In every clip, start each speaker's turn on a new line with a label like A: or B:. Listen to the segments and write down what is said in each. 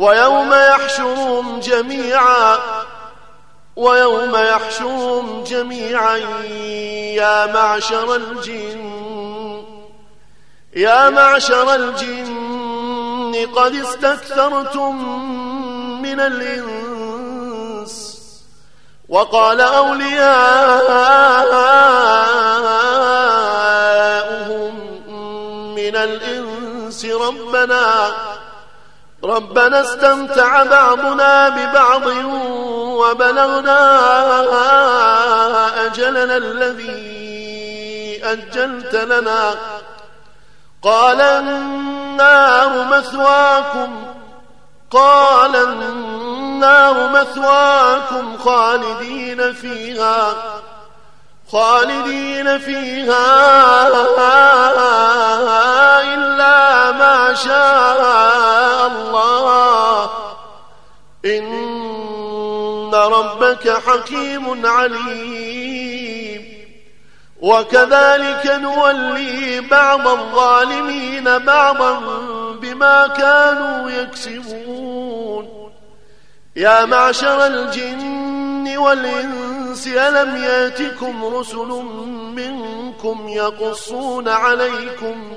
A: ويوم يحشرهم جميعا ويوم يحشرهم جميعا. يا معشر الجن يا معشر الجن قد استكثرتم من الإنس وقال أولياؤهم من الإنس ربنا ربنا استمتع بعضنا ببعض وبلغنا أجلنا الذي أجلت لنا. قال النار مثواكم. قال النار مثواكم خالدين فيها. خالدين فيها. شاء الله. إن ربك حكيم عليم. وكذلك نولي بعض الظالمين بعضا بما كانوا يكسبون. يا معشر الجن والإنس ألم يأتكم رسل منكم يقصون عليكم؟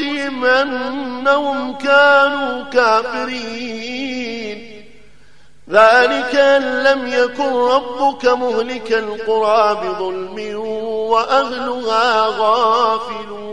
A: أنفسهم أنهم كانوا كافرين. ذلك أن لم يكن ربك مهلك القرى بظلم وأهلها غافلون.